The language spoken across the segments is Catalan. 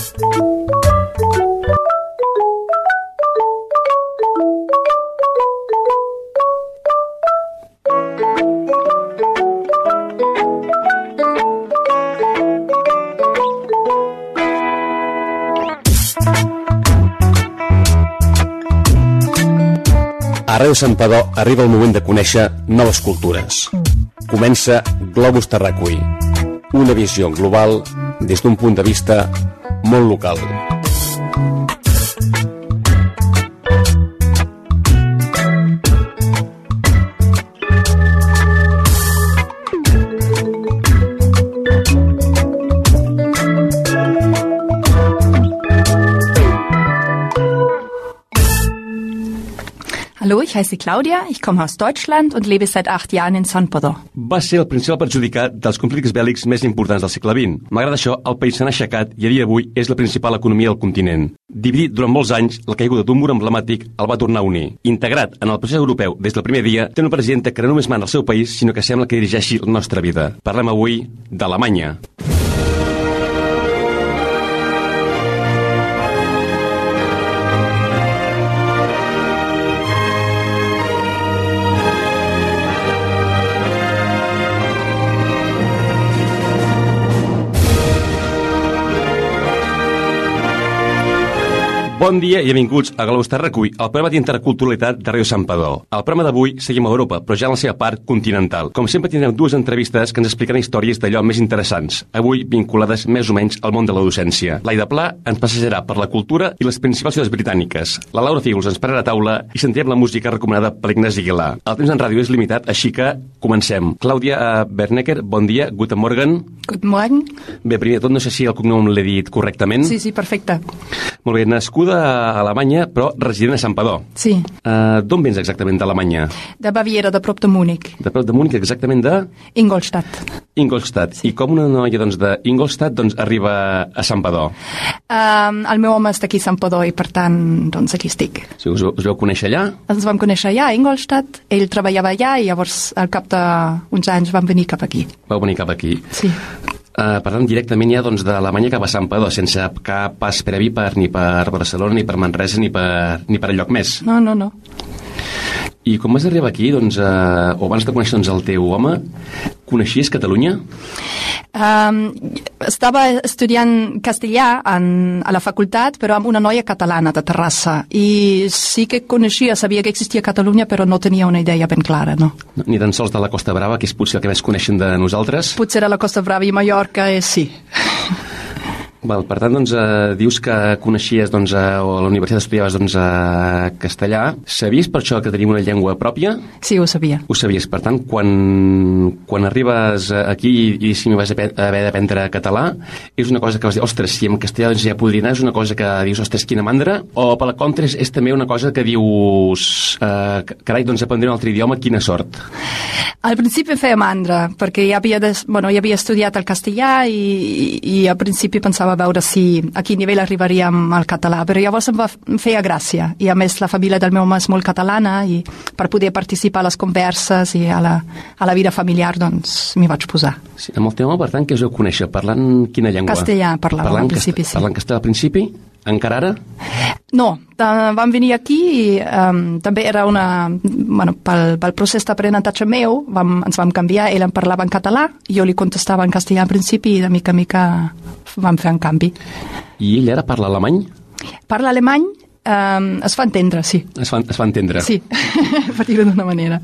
A Ràdio Santpedor arriba el moment de conèixer noves cultures. Comença Globus Terracui, una visió global des d'un punt de vista molt local. Heiße Claudia, ich komme aus Deutschland und lebe seit acht Jahren in San Pedro. Va ser el principal perjudicat dels conflictes bèl·lics més importants del segle XX. Malgrat això, el país s'ha aixecat i a dia d'avui és la principal economia del continent. Dividit durant molts anys, la caiguda d'un mur emblemàtic el va tornar a unir. Integrat en el procés europeu des del primer dia, té una presidenta que no només mana el seu país, sinó que sembla que dirigeixi la nostra vida. Parlem avui d'Alemanya. Bon dia i benvinguts a Globus Terracull, el programa d'interculturalitat de Ràdio Sant Padó. Al programa d'avui seguim a Europa, però ja en la seva part continental. Com sempre tindrem dues entrevistes que ens explicaran històries d'allò més interessants, avui vinculades més o menys al món de la docència. L'Aida Pla ens passejarà per la cultura i les principals ciutats britàniques. La Laura Fígols ens pararà a taula i sentirem la música recomanada per Ignasi Aguilar. El temps en ràdio és limitat, així que comencem. Clàudia Bernecker, bon dia, guten morgen. Guten Morgen. Bé, primer de tot, no sé si el cognom l'he dit correctament. Sí, sí, perfecte. Molt bé, nascuda a Alemanya, però resident a Sant Padó. Sí, Uh, D'on vens exactament d'Alemanya? de Baviera, de prop de Múnich, De prop de Múnich, exactament de Ingolstadt. Ingolstadt. Sí. I com una noia doncs, d'Ingolstadt doncs, arriba a Sant Padó? Um, el meu home està aquí a Sant Padó i, per tant, doncs aquí estic. Si us, us vau conèixer allà? Ens vam conèixer allà, a Ingolstadt, ell treballava allà i llavors al cap d'uns anys vam venir cap aquí. Vau venir cap aquí. Sí. Uh, per tant, directament ja doncs, d'Alemanya cap a Sant Padó, sense cap pas previ per, ni per Barcelona, ni per Manresa, ni per, ni per enlloc més. No, no, no. I quan vas arribar aquí, doncs, uh, o abans de conèixer doncs, el teu home, coneixies Catalunya? Um, estava estudiant castellà en, a la facultat, però amb una noia catalana de Terrassa. I sí que coneixia, sabia que existia Catalunya, però no tenia una idea ben clara, no. No, ni tan sols de la Costa Brava, que és potser el que més coneixen de nosaltres. Potser a la Costa Brava i Mallorca, eh, sí. Val, per tant, doncs, eh, dius que coneixies doncs, eh, o a la universitat estudiaves doncs, eh, castellà. Sabies per això que tenim una llengua pròpia? Sí, ho sabia. Ho sabies. Per tant, quan, quan arribes aquí i, i si vas haver d'aprendre català, és una cosa que vas dir, ostres, si en castellà doncs, ja podria anar, és una cosa que dius, ostres, quina mandra, o per la contra és, és també una cosa que dius, eh, carai, doncs aprendre un altre idioma, quina sort. Al principi feia mandra, perquè ja havia, des, bueno, ja havia estudiat el castellà i, i, i al principi pensava veure si a quin nivell arribaríem al català, però llavors em, va, feia gràcia. I a més la família del meu home és molt catalana i per poder participar a les converses i a la, a la vida familiar doncs m'hi vaig posar. Sí, amb el teu home, per tant, que us heu conèixer? Parlant quina llengua? Castellà parlàvem parlant al principi, casta- sí. Parlant castellà al principi? Encara ara? No, vam venir aquí i um, també era una... Bueno, pel, pel procés d'aprenentatge meu vam, ens vam canviar, ell em parlava en català, jo li contestava en castellà al principi i de mica en mica vam fer un canvi. I ell ara parla alemany? Parla alemany, um, es fa entendre, sí. Es fa, es fa entendre. Sí, per dir-ho d'una manera.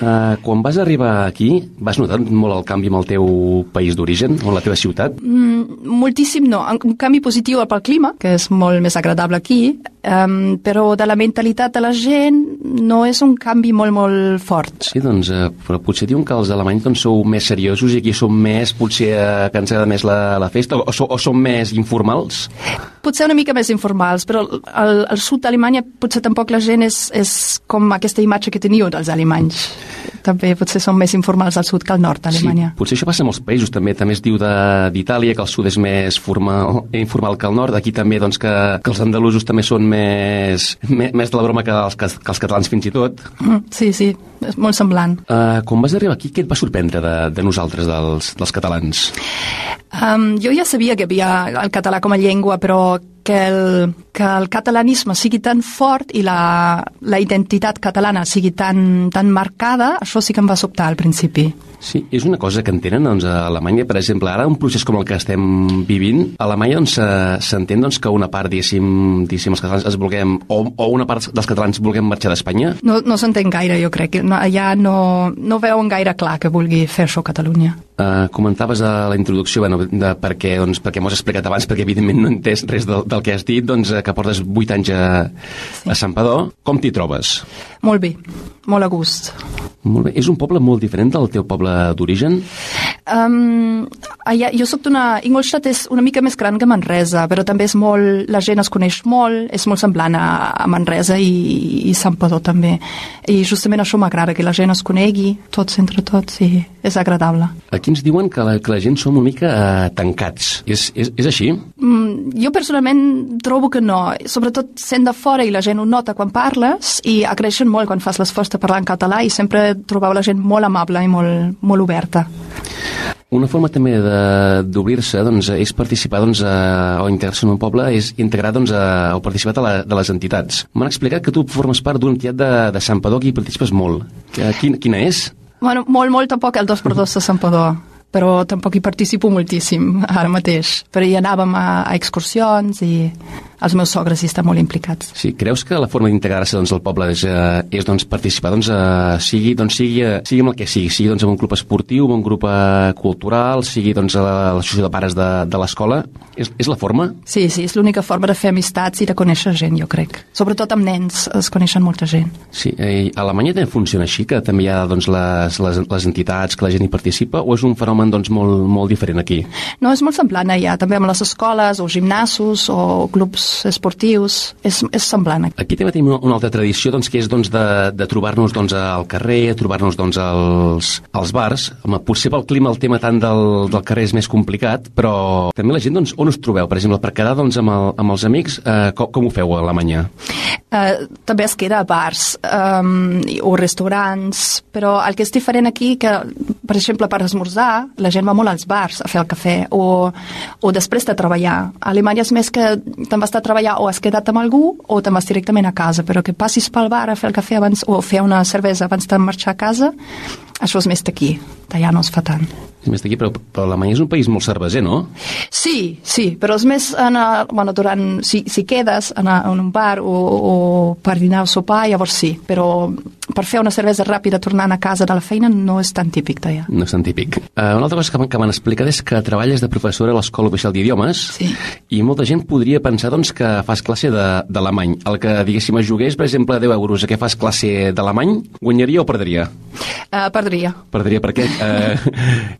Uh, quan vas arribar aquí, vas notar molt el canvi amb el teu país d'origen, o la teva ciutat? Mm, moltíssim no. Un canvi positiu pel clima, que és molt més agradable aquí, um, però de la mentalitat de la gent no és un canvi molt, molt fort. Sí, doncs, uh, però potser diuen que els alemanys doncs, sou més seriosos i aquí som més, potser, uh, que ens agrada més la, la festa, o, o, o som més informals? Potser una mica més informals, però al, al sud d'Alemanya potser tampoc la gent és, és com aquesta imatge que teniu dels alemanys. També potser són més informals al sud que al nord d'Alemanya. Sí, potser això passa en molts països també. També es diu d'Itàlia que el sud és més formal, informal que el nord. Aquí també doncs, que, que els andalusos també són més, més, més de la broma que els, que, que els catalans fins i tot. Mm, Sí, sí, és molt semblant. Uh, quan vas arribar aquí, què et va sorprendre de, de nosaltres, dels, dels catalans? Um, jo ja sabia que havia el català com a llengua, però que el, que el catalanisme sigui tan fort i la, la identitat catalana sigui tan, tan marcada, això sí que em va sobtar al principi. Sí, és una cosa que entenen doncs, a Alemanya, per exemple, ara un procés com el que estem vivint, a Alemanya doncs, se- s'entén doncs, que una part, diguéssim, diguéssim els catalans es vulguem, o, o una part dels catalans vulguem marxar d'Espanya? No, no s'entén gaire, jo crec. No, allà no, no veuen gaire clar que vulgui fer això Catalunya. Uh, comentaves a la introducció bueno, de per què, doncs, perquè m'ho has explicat abans, perquè evidentment no he entès res del, del que has dit, doncs, eh, que portes 8 anys a, a Sant Padó. Com t'hi trobes? Molt bé, molt a gust. Molt bé. És un poble molt diferent del teu poble d'origen? Um, allà, jo soc d'una... Ingolstadt és una mica més gran que Manresa, però també és molt... La gent es coneix molt, és molt semblant a, a Manresa i, i Sant Padó també. I justament això m'agrada, que la gent es conegui, tots entre tots, i és agradable. Aquí ens diuen que la, que la gent som una mica uh, tancats. És, és, és així? Mm, jo personalment trobo que no, sobretot sent de fora i la gent ho nota quan parles i agraeixen molt quan fas l'esforç de parlar en català i sempre trobeu la gent molt amable i molt, molt oberta. Una forma també d'obrir-se doncs, és participar doncs, a, o integrar-se en un poble, és integrar doncs, a, o participar de, la, de les entitats. M'han explicat que tu formes part d'una entitat de, de Sant Padó hi participes molt. Que, quina, quina és? Bueno, molt, molt tampoc el 2x2 de Sant Padó, però tampoc hi participo moltíssim ara mateix. Però hi anàvem a, a excursions i els meus sogres hi estan molt implicats. Sí, creus que la forma d'integrar-se doncs, al poble és, eh, és doncs, participar, doncs, eh, sigui, doncs, sigui, eh, sigui amb el que sigui, sigui doncs, amb un club esportiu, amb un grup eh, cultural, sigui doncs, a l'associació de pares de, de l'escola? És, és la forma? Sí, sí, és l'única forma de fer amistats i de conèixer gent, jo crec. Sobretot amb nens es coneixen molta gent. Sí, eh, a Alemanya també funciona així, que també hi ha doncs, les, les, les entitats, que la gent hi participa, o és un fenomen doncs, molt, molt diferent aquí? No, és molt semblant allà, també amb les escoles o gimnasos o clubs esportius, és, és semblant. Aquí també tenim una, una altra tradició doncs, que és doncs, de, de trobar-nos doncs, al carrer, trobar-nos doncs, als, als bars. Home, potser pel clima el tema tant del, del carrer és més complicat, però també la gent, doncs, on us trobeu? Per exemple, per quedar doncs, amb, el, amb els amics, eh, com, com ho feu a Alemanya? Uh, també es queda a bars um, o restaurants, però el que és diferent aquí que, per exemple, per esmorzar, la gent va molt als bars a fer el cafè o, o després de treballar. A Alemanya és més que te'n vas a treballar o has quedat amb algú o te'n vas directament a casa, però que passis pel bar a fer el cafè abans, o fer una cervesa abans de marxar a casa, això és més d'aquí, d'allà no es fa tant. És més d'aquí, però, però Alemanya és un país molt cerveser, no? Sí, sí, però és més anar, bueno, durant, si, si quedes en, a, en un bar o, o per dinar o sopar, llavors sí, però per fer una cervesa ràpida tornant a casa de la feina no és tan típic d'allà. No és tan típic. Uh, una altra cosa que, que m'han explicat és que treballes de professora a l'Escola Oficial d'Idiomes Sí. i molta gent podria pensar doncs, que fas classe de- d'alemany. El que, diguéssim, es jugués, per exemple, 10 euros a què fas classe d'alemany, guanyaria o perdria? Uh, perdria. Perdria perquè... Uh,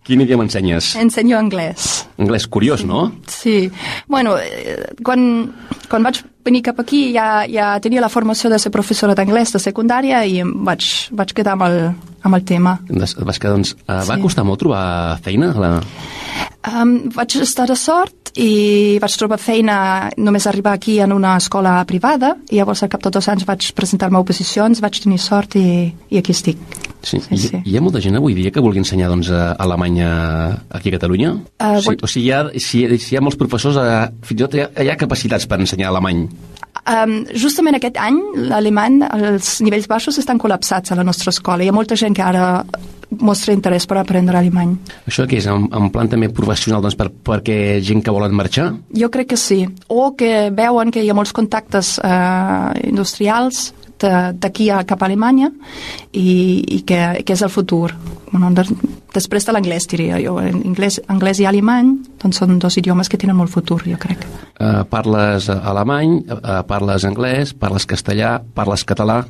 quin idioma ensenyes? Ensenyo anglès. Anglès, curiós, no? Sí. Bueno, eh, quan, quan vaig venir cap aquí ja, ja tenia la formació de ser professora d'anglès de secundària i vaig, vaig quedar amb el, amb el tema. Vas que, doncs, uh, va Sí. costar molt trobar feina? A La... Um, vaig estar de sort i vaig trobar feina només arribar aquí en una escola privada i llavors al cap de dos anys vaig presentar-me a oposicions, vaig tenir sort i, i aquí estic. Sí, Sí, hi, sí. hi ha molta gent avui dia que vulgui ensenyar doncs, a Alemanya aquí a Catalunya? Uh, o, sigui, o sigui, hi ha, si, si hi ha molts professors, uh, fins i tot hi ha, hi ha capacitats per ensenyar alemany. Um, justament aquest any l'alemany, els nivells baixos estan col·lapsats a la nostra escola. Hi ha molta gent que ara mostra interès per aprendre alemany. Això que és en, en plan també professional doncs, per, perquè gent que volen marxar? Jo crec que sí. O que veuen que hi ha molts contactes eh, industrials de- d'aquí cap a Alemanya i, i que, que és el futur. Bueno, de, després de l'anglès, diria jo. Anglès, anglès i alemany doncs són dos idiomes que tenen molt futur, jo crec. Uh, parles alemany, uh, parles anglès, parles castellà, parles català...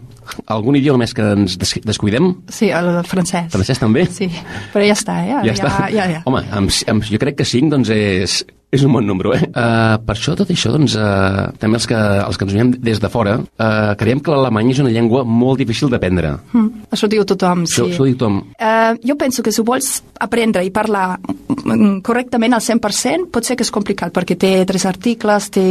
Algun idioma més que ens des descuidem? Sí, el francès. Francès també? Sí, però ja està, eh? Ja, està. Ja, ja. Home, amb, amb, jo crec que 5 doncs és, És un bon número, eh? Uh, per això, tot això, doncs, uh, també els que, els que ens veiem des de fora, uh, creiem que l'alemany és una llengua molt difícil d'aprendre. Mm, això diu tothom, sí. Això, això ho diu tothom. Uh, jo penso que si ho vols aprendre i parlar mm, correctament al 100%, pot ser que és complicat, perquè té tres articles, té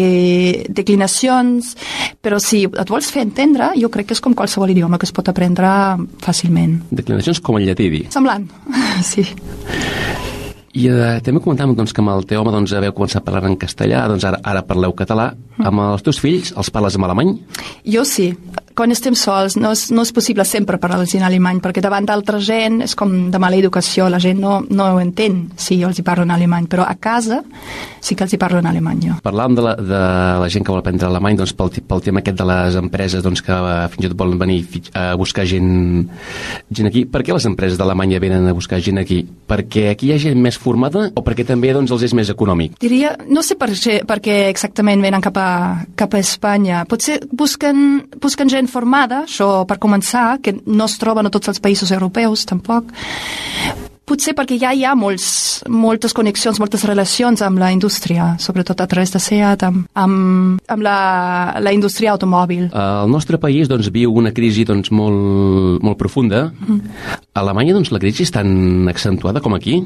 declinacions, però si et vols fer entendre, jo crec que és com qualsevol idioma que es pot aprendre fàcilment. Declinacions com el llatí, dir. Semblant, sí. I eh, també comentàvem doncs, que amb el teu home doncs, veu començar a parlar en castellà, doncs ara, ara parleu català. Mm. Amb els teus fills els parles en alemany? Jo sí. Quan estem sols no és, no és possible sempre parlar en alemany, perquè davant d'altra gent és com de mala educació, la gent no, no ho entén si jo els hi parlo en alemany, però a casa sí que els hi parlo en alemany jo. Parlàvem de la, de la gent que vol aprendre alemany doncs, pel, pel tema aquest de les empreses doncs, que eh, fins i tot volen venir a buscar gent, gent aquí. Per què les empreses d'Alemanya venen a buscar gent aquí? Perquè aquí hi ha gent més formada o perquè també doncs, els és més econòmic? Diria, no sé per, per què exactament venen cap a, cap a Espanya. Potser busquen, busquen gent formada, això per començar, que no es troben a tots els països europeus, tampoc. Potser perquè ja hi ha molts, moltes connexions, moltes relacions amb la indústria, sobretot a través de SEAT, amb, amb, amb la, la indústria automòbil. El nostre país doncs, viu una crisi doncs, molt, molt profunda. Mm. A Alemanya doncs, la crisi és tan accentuada com aquí?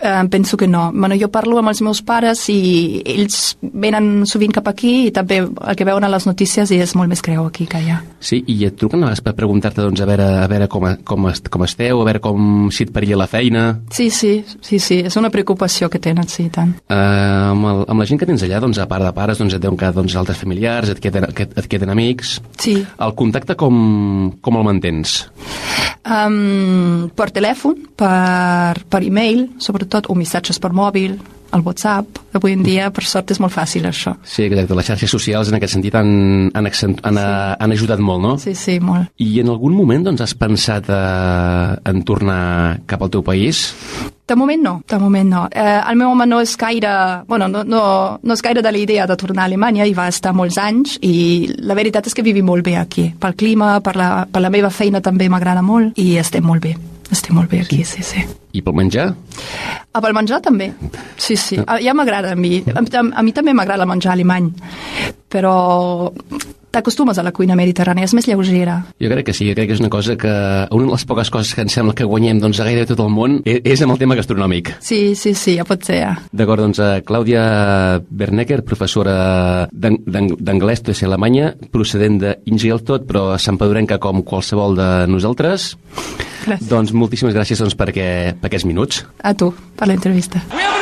Eh, penso que no. Bueno, jo parlo amb els meus pares i ells venen sovint cap aquí i també el que veuen a les notícies i és molt més greu aquí que allà. Sí, i et truquen a per preguntar-te doncs, a veure, a veure com, com, com esteu, a veure com si et perilla la feina. Sí, sí, sí, sí, és una preocupació que tenen, sí, tant. Uh, amb, el, amb la gent que tens allà, doncs, a part de pares, doncs, et deuen quedar doncs, altres familiars, et queden, et, et queden amics. Sí. El contacte com, com el mantens? Um, per telèfon, per, per e-mail, sobretot, o missatges per mòbil, el WhatsApp. Avui en dia, per sort, és molt fàcil, això. Sí, exacte. Les xarxes socials, en aquest sentit, han, han, accent, han, sí. han ajudat molt, no? Sí, sí, molt. I en algun moment, doncs, has pensat eh, en tornar cap al teu país? De moment no, de moment no. Eh, el meu home no és gaire, bueno, no, no, no és gaire de la idea de tornar a Alemanya i va estar molts anys i la veritat és que vivim molt bé aquí. Pel clima, per la, per la meva feina també m'agrada molt i estem molt bé. Estic molt bé aquí, sí, sí. I pel menjar? Ah, pel menjar també, sí, sí. Ah, ja m'agrada a mi. A, a, a mi també m'agrada menjar alemany, però t'acostumes a la cuina mediterrània, és més lleugera. Jo crec que sí, jo crec que és una cosa que una de les poques coses que em sembla que guanyem doncs, a gairebé tot el món és, és amb el tema gastronòmic. Sí, sí, sí, ja pot ser, ja. D'acord, doncs uh, Clàudia Bernecker, professora d'anglès de Alemanya, procedent d'Ingeltot, però santpedorenca com qualsevol de nosaltres. Gràcies. Doncs moltíssimes gràcies doncs, per, aquest, per aquests minuts. A tu, per l'entrevista. We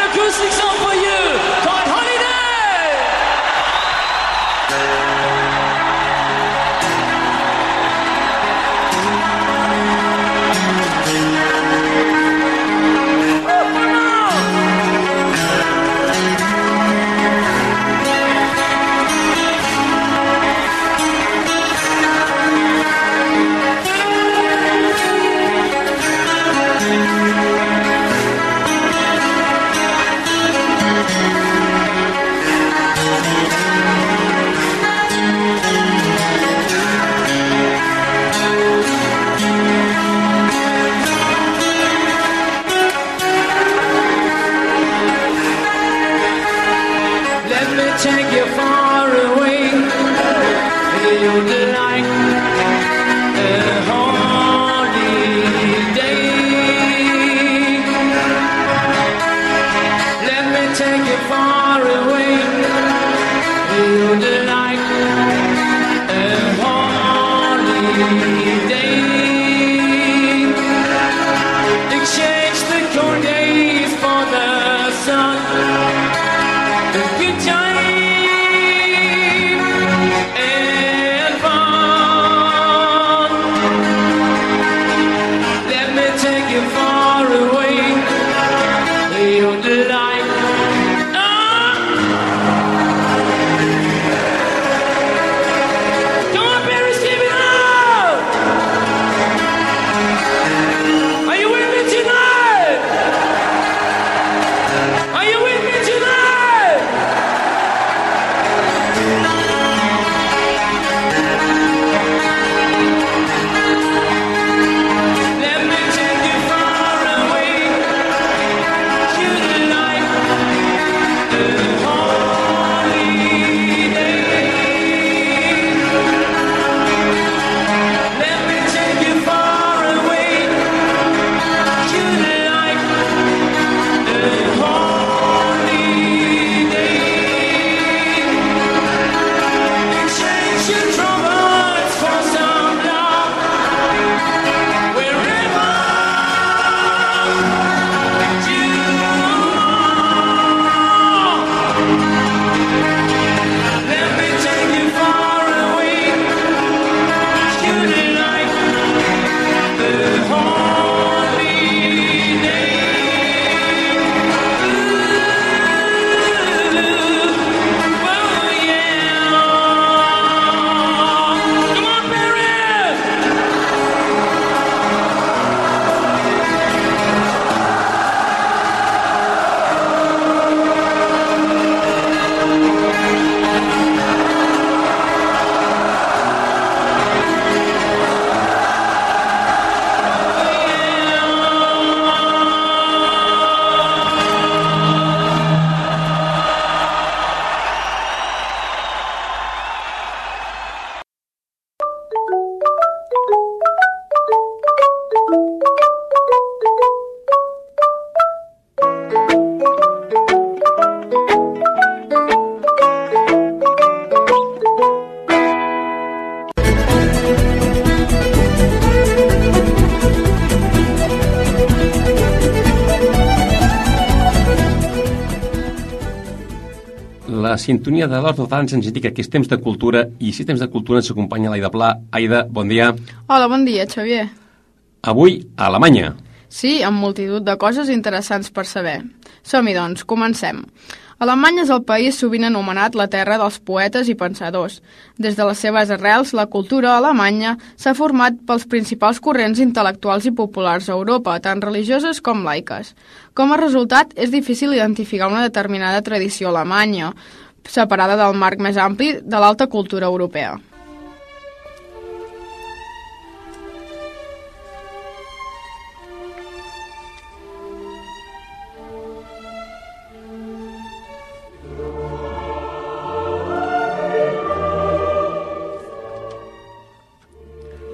sintonia de l'Hort d'Ofans ens indica que és temps de cultura i si temps de cultura ens acompanya l'Aida Pla. Aida, bon dia. Hola, bon dia, Xavier. Avui, a Alemanya. Sí, amb multitud de coses interessants per saber. Som-hi, doncs, comencem. Alemanya és el país sovint anomenat la terra dels poetes i pensadors. Des de les seves arrels, la cultura alemanya s'ha format pels principals corrents intel·lectuals i populars a Europa, tant religioses com laiques. Com a resultat, és difícil identificar una determinada tradició alemanya, separada del marc més ampli de l'alta cultura europea.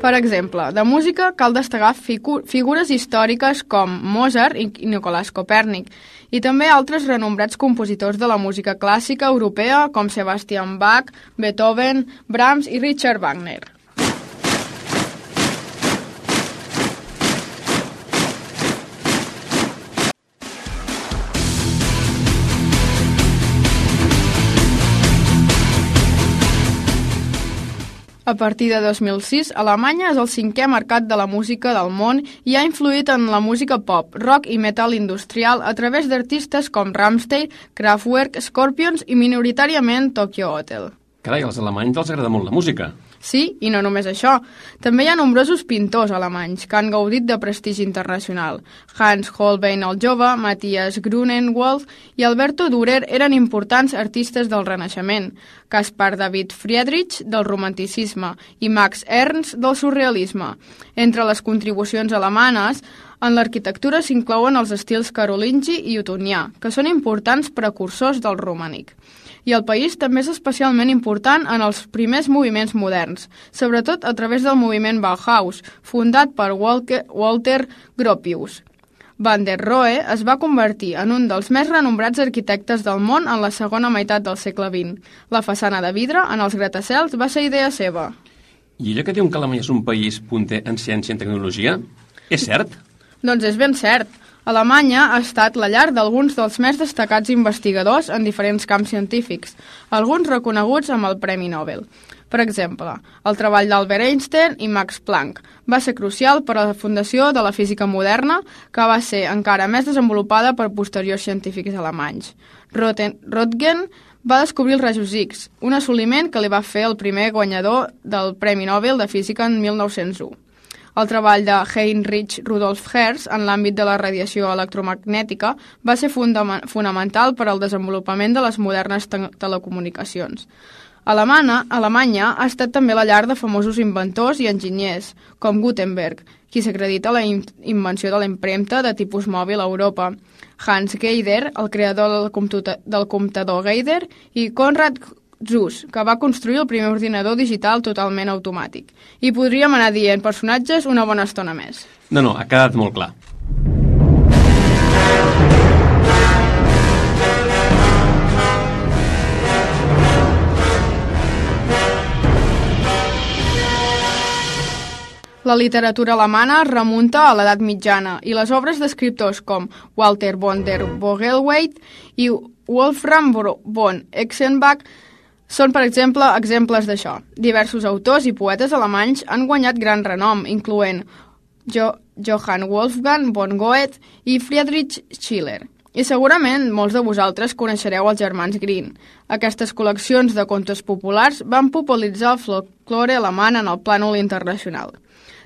Per exemple, de música cal destacar figu figures històriques com Mozart i Nicolás Copèrnic i també altres renombrats compositors de la música clàssica europea com Sebastian Bach, Beethoven, Brahms i Richard Wagner. A partir de 2006, Alemanya és el cinquè mercat de la música del món i ha influït en la música pop, rock i metal industrial a través d'artistes com Rammstein, Kraftwerk, Scorpions i minoritàriament Tokyo Hotel. Carai, als alemanys els agrada molt la música. Sí, i no només això. També hi ha nombrosos pintors alemanys que han gaudit de prestigi internacional. Hans Holbein el jove, Matthias Grunenwald i Alberto Dürer eren importants artistes del Renaixement, Caspar David Friedrich del romanticisme i Max Ernst del surrealisme. Entre les contribucions alemanes, en l'arquitectura s'inclouen els estils carolingi i otonià, que són importants precursors del romànic i el país també és especialment important en els primers moviments moderns, sobretot a través del moviment Bauhaus, fundat per Walter Gropius. Van der Rohe es va convertir en un dels més renombrats arquitectes del món en la segona meitat del segle XX. La façana de vidre en els gratacels va ser idea seva. I allò que diuen que Alemanya és un país punter en ciència i en tecnologia, és cert? Doncs és ben cert. Alemanya ha estat la llar d'alguns dels més destacats investigadors en diferents camps científics, alguns reconeguts amb el Premi Nobel. Per exemple, el treball d'Albert Einstein i Max Planck va ser crucial per a la fundació de la física moderna, que va ser encara més desenvolupada per posteriors científics alemanys. Röntgen va descobrir els rajos X, un assoliment que li va fer el primer guanyador del Premi Nobel de Física en 1901. El treball de Heinrich Rudolf Hertz en l'àmbit de la radiació electromagnètica va ser fonamental per al desenvolupament de les modernes te telecomunicacions. Alemanya, Alemanya ha estat també la llar de famosos inventors i enginyers, com Gutenberg, qui s'acredita la invenció de la impremta de tipus mòbil a Europa, Hans Geider, el creador del, del comptador Geider, i Konrad Zuse, que va construir el primer ordinador digital totalment automàtic. I podríem anar dient personatges una bona estona més. No, no, ha quedat molt clar. La literatura alemana remunta a l'edat mitjana i les obres d'escriptors com Walter von der Vogelweit i Wolfram von Exenbach són, per exemple, exemples d'això. Diversos autors i poetes alemanys han guanyat gran renom, incloent jo Johann Wolfgang von Goethe i Friedrich Schiller. I segurament molts de vosaltres coneixereu els germans Grimm. Aquestes col·leccions de contes populars van popularitzar el folklore alemany en el plànol internacional.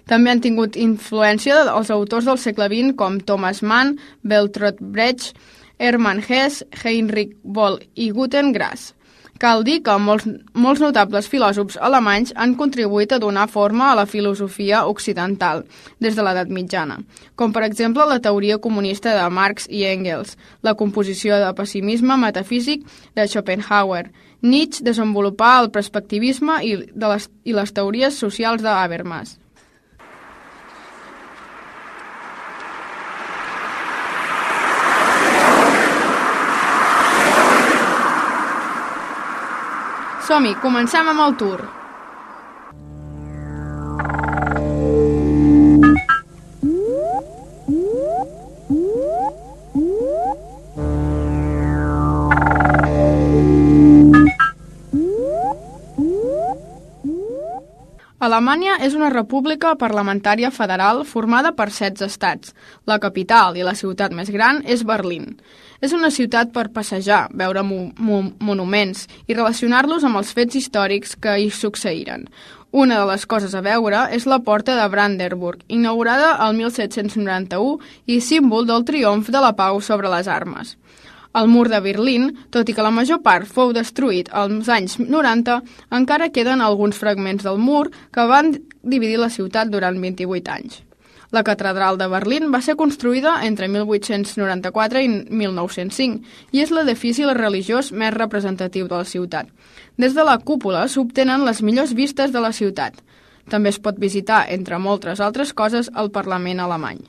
També han tingut influència dels autors del segle XX com Thomas Mann, Bertolt Brecht, Hermann Hesse, Heinrich Boll i Guten Grass. Cal dir que molts, molts notables filòsofs alemanys han contribuït a donar forma a la filosofia occidental des de l'edat mitjana, com per exemple la teoria comunista de Marx i Engels, la composició de pessimisme metafísic de Schopenhauer, Nietzsche desenvolupar el perspectivisme i, de les, i les teories socials de Habermas. Som-hi, comencem amb el tour. Alemanya és una república parlamentària federal formada per 16 estats. La capital i la ciutat més gran és Berlín. És una ciutat per passejar, veure mo mo monuments i relacionar-los amb els fets històrics que hi succeïren. Una de les coses a veure és la Porta de Brandenburg, inaugurada el 1791 i símbol del triomf de la pau sobre les armes. El mur de Berlín, tot i que la major part fou destruït als anys 90, encara queden alguns fragments del mur que van dividir la ciutat durant 28 anys. La catedral de Berlín va ser construïda entre 1894 i 1905 i és l'edifici religiós més representatiu de la ciutat. Des de la cúpula s'obtenen les millors vistes de la ciutat. També es pot visitar, entre moltes altres coses, el Parlament alemany.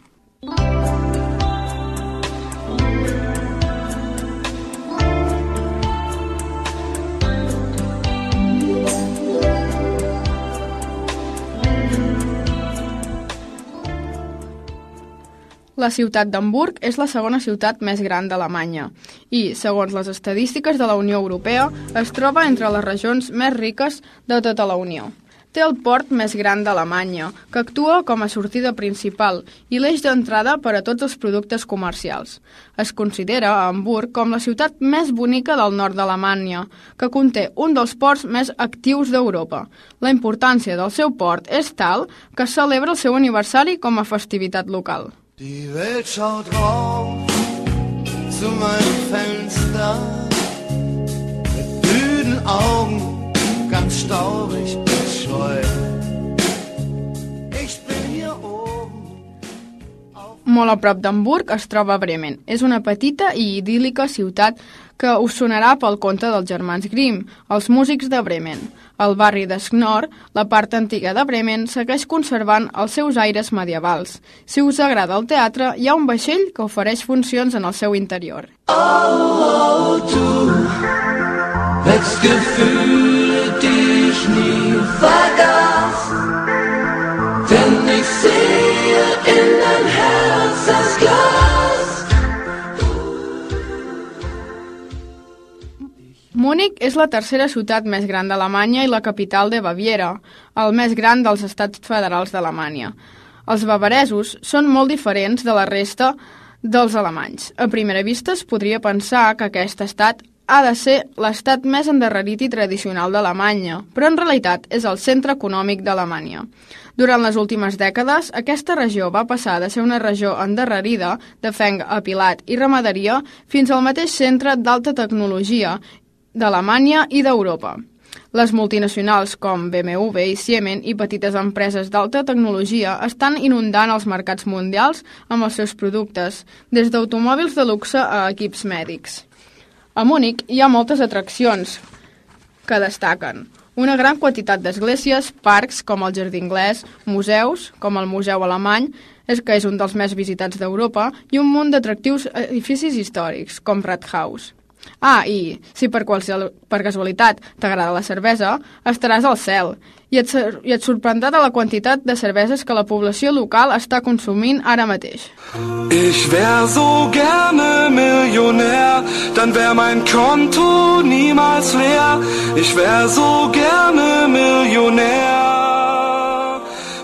La ciutat d'Hamburg és la segona ciutat més gran d'Alemanya i, segons les estadístiques de la Unió Europea, es troba entre les regions més riques de tota la Unió. Té el port més gran d'Alemanya, que actua com a sortida principal i l'eix d'entrada per a tots els productes comercials. Es considera a Hamburg com la ciutat més bonica del nord d'Alemanya, que conté un dels ports més actius d'Europa. La importància del seu port és tal que celebra el seu aniversari com a festivitat local. Die Welt schaut rauf zu meinem Fenster mit müden Augen, ganz staurig und scheu. Ich bin hier oben. Molt a prop d'Hamburg es troba Bremen. És una petita i idíl·lica ciutat que us sonarà pel conte dels germans Grimm, els músics de Bremen. El barri de Sknor, la part antiga de Bremen, segueix conservant els seus aires medievals. Si us agrada el teatre, hi ha un vaixell que ofereix funcions en el seu interior. Wächst Gefühle, die ich nie vergaß. Múnich és la tercera ciutat més gran d'Alemanya i la capital de Baviera, el més gran dels estats federals d'Alemanya. Els bavaresos són molt diferents de la resta dels alemanys. A primera vista es podria pensar que aquest estat ha de ser l'estat més endarrerit i tradicional d'Alemanya, però en realitat és el centre econòmic d'Alemanya. Durant les últimes dècades, aquesta regió va passar de ser una regió endarrerida de fenc apilat i ramaderia fins al mateix centre d'alta tecnologia d'Alemanya i d'Europa. Les multinacionals com BMW i Siemens i petites empreses d'alta tecnologia estan inundant els mercats mundials amb els seus productes, des d'automòbils de luxe a equips mèdics. A Múnich hi ha moltes atraccions que destaquen. Una gran quantitat d'esglésies, parcs com el Jardí Anglès, museus com el Museu Alemany, és que és un dels més visitats d'Europa, i un munt d'atractius edificis històrics, com Rathaus. Ah, i si per, qualsevol, per casualitat t'agrada la cervesa, estaràs al cel i et, i et sorprendrà de la quantitat de cerveses que la població local està consumint ara mateix. Ich wär so gerne Millionär, dann wär mein Konto niemals leer. Ich wär so gerne Millionär.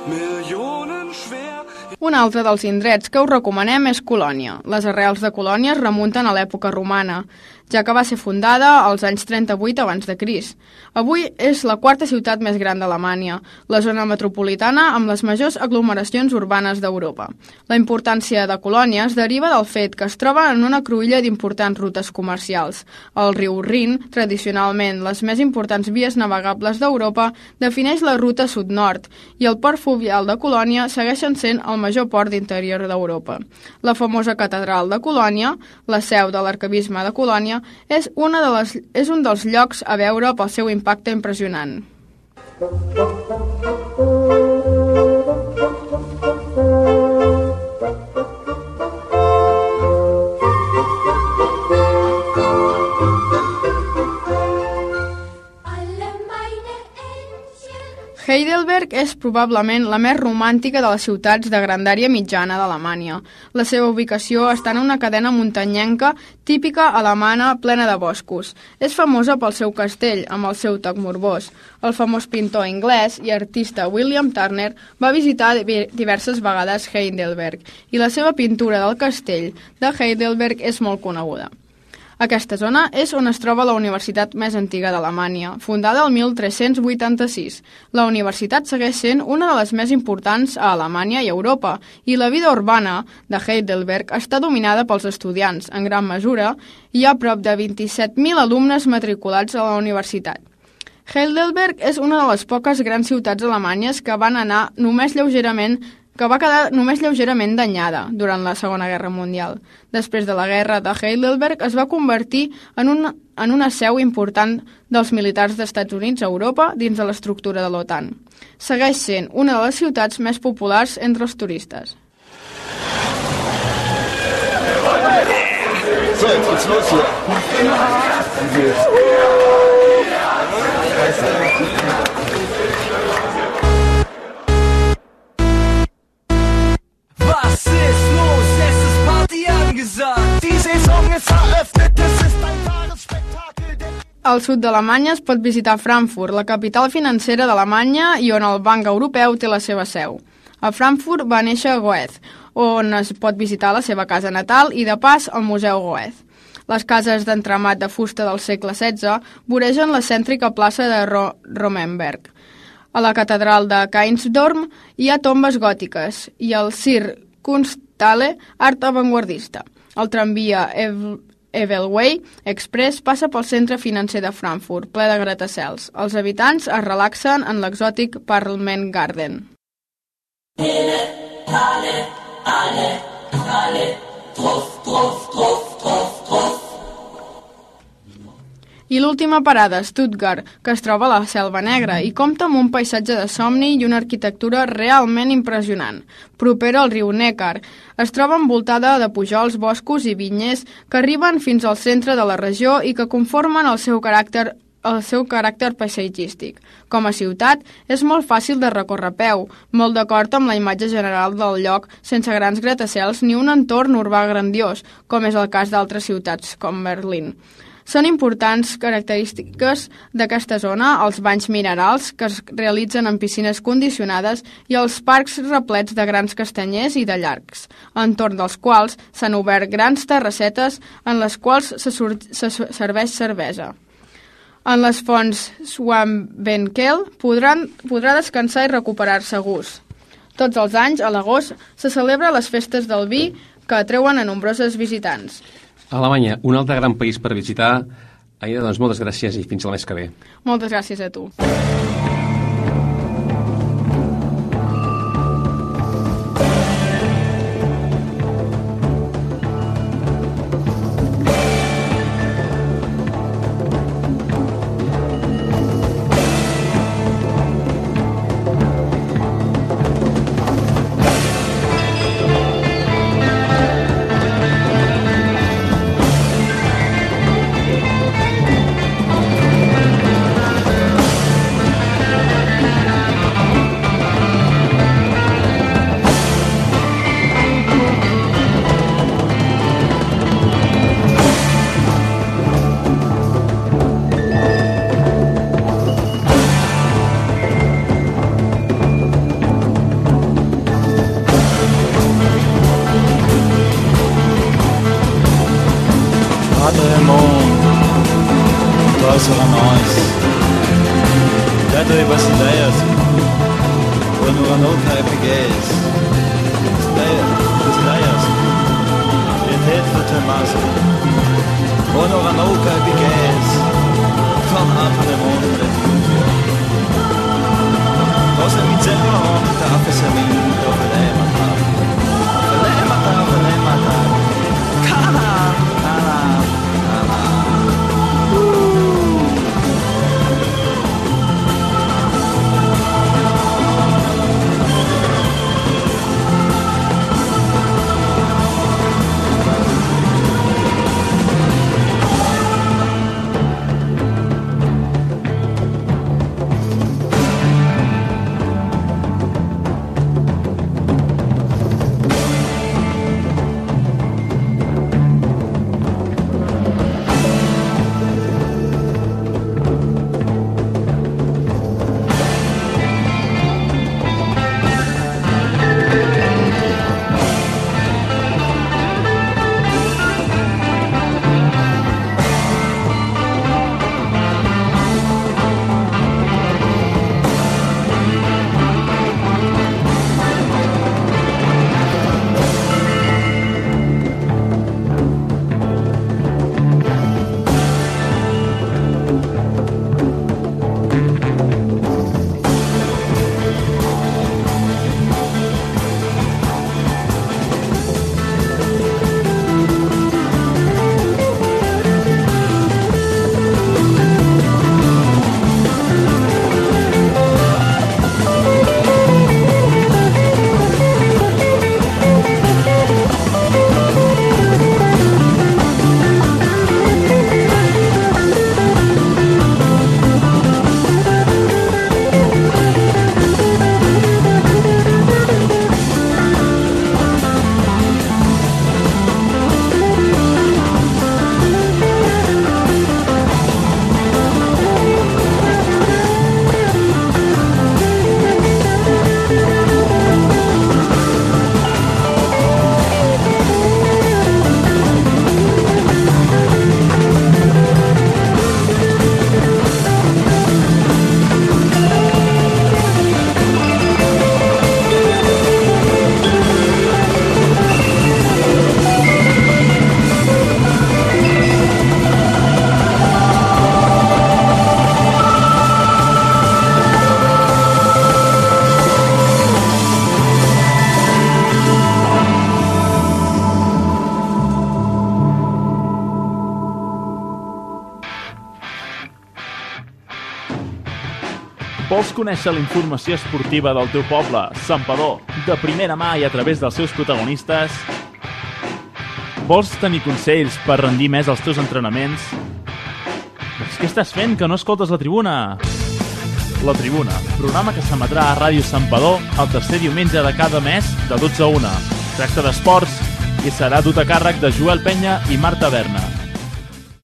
Millionen schwer. Un altre dels indrets que us recomanem és Colònia. Les arrels de Colònia es remunten a l'època romana, ja que va ser fundada als anys 38 abans de Cris. Avui és la quarta ciutat més gran d'Alemanya, la zona metropolitana amb les majors aglomeracions urbanes d'Europa. La importància de Colònia es deriva del fet que es troba en una cruïlla d'importants rutes comercials. El riu Rin, tradicionalment les més importants vies navegables d'Europa, defineix la ruta sud-nord i el port fluvial de Colònia segueixen sent el major port d'interior d'Europa. La famosa catedral de Colònia, la seu de l'arcabisme de Colònia, és, una de les, és un dels llocs a veure pel seu impacte impressionant. Alle meine Heidelberg és probablement la més romàntica de les ciutats de grandària mitjana d'Alemanya. La seva ubicació està en una cadena muntanyenca típica alemana plena de boscos. És famosa pel seu castell, amb el seu toc morbós. El famós pintor anglès i artista William Turner va visitar di- diverses vegades Heidelberg i la seva pintura del castell de Heidelberg és molt coneguda. Aquesta zona és on es troba la universitat més antiga d'Alemanya, fundada el 1386. La universitat segueix sent una de les més importants a Alemanya i Europa, i la vida urbana de Heidelberg està dominada pels estudiants. En gran mesura, hi ha prop de 27.000 alumnes matriculats a la universitat. Heidelberg és una de les poques grans ciutats alemanyes que van anar només lleugerament que va quedar només lleugerament danyada durant la Segona Guerra Mundial. Després de la guerra de Heidelberg es va convertir en una, en una seu important dels militars d'Estats Units a Europa dins de l'estructura de l'OTAN. Segueix sent una de les ciutats més populars entre els turistes. So. Al sud d'Alemanya es pot visitar Frankfurt, la capital financera d'Alemanya i on el Banc Europeu té la seva seu. A Frankfurt va néixer Goethe, on es pot visitar la seva casa natal i, de pas, el Museu Goethe. Les cases d'entramat de fusta del segle XVI voregen la cèntrica plaça de Ro Romenberg. A la catedral de Kainsdorm hi ha tombes gòtiques i al Sir Kunsthalle art avantguardista. El tramvia Ev Evelway Express passa pel centre financer de Frankfurt, ple de gratacels. Els habitants es relaxen en l'exòtic Parliament Garden. I l'última parada, Stuttgart, que es troba a la Selva Negra i compta amb un paisatge de somni i una arquitectura realment impressionant. Propera al riu Neckar, es troba envoltada de pujols, boscos i vinyers que arriben fins al centre de la regió i que conformen el seu caràcter el seu caràcter paisatgístic. Com a ciutat, és molt fàcil de recórrer a peu, molt d'acord amb la imatge general del lloc, sense grans gratacels ni un entorn urbà grandiós, com és el cas d'altres ciutats, com Berlín. Són importants característiques d'aquesta zona els banys minerals que es realitzen en piscines condicionades i els parcs replets de grans castanyers i de llargs, entorn dels quals s'han obert grans terrassetes en les quals se, se serveix cervesa. En les fonts Swambenkel podran, podrà descansar i recuperar-se a gust. Tots els anys, a l'agost, se celebra les festes del vi que atreuen a nombroses visitants. Alemanya, un altre gran país per visitar. Aida, doncs moltes gràcies i fins al mes que ve. Moltes gràcies a tu. Vols conèixer la informació esportiva del teu poble, Sampador, de primera mà i a través dels seus protagonistes? Vols tenir consells per rendir més els teus entrenaments? Doncs què estàs fent que no escoltes la tribuna? La Tribuna, programa que s'emetrà a Ràdio Sampador el tercer diumenge de cada mes de 12 a 1. Tracta d'esports i serà dut a càrrec de Joel Penya i Marta Berna.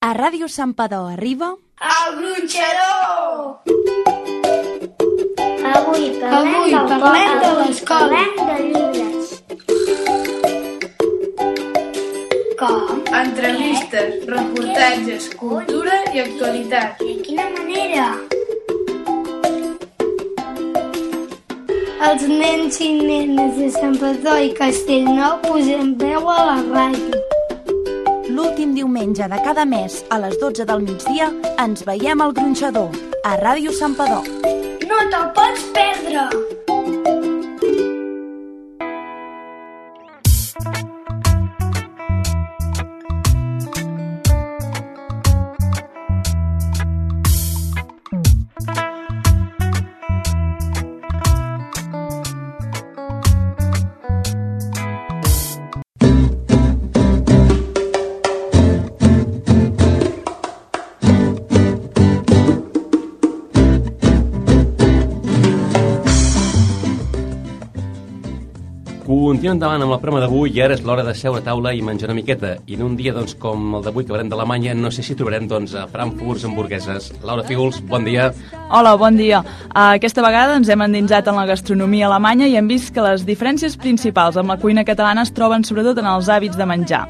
A Ràdio Sampador arriba... El gronxador! Avui parlem, Avui del parlem de l'escola. Parlem de llibres. Com? Entrevistes, reportatges, cultura i actualitat. De quina manera? Els nens i nenes de Sant Pedro i Castellnou posem veu a la ràdio. L'últim diumenge de cada mes, a les 12 del migdia, ens veiem al Gronxador, a Ràdio Sampador. No te'l pots perdre! Continuem endavant amb el programa d'avui i ara és l'hora de seure a taula i menjar una miqueta. I en un dia doncs, com el d'avui que veurem d'Alemanya, no sé si trobarem doncs, a Frankfurts hamburgueses. Laura Fígols, bon dia. Hola, bon dia. Uh, aquesta vegada ens hem endinsat en la gastronomia alemanya i hem vist que les diferències principals amb la cuina catalana es troben sobretot en els hàbits de menjar.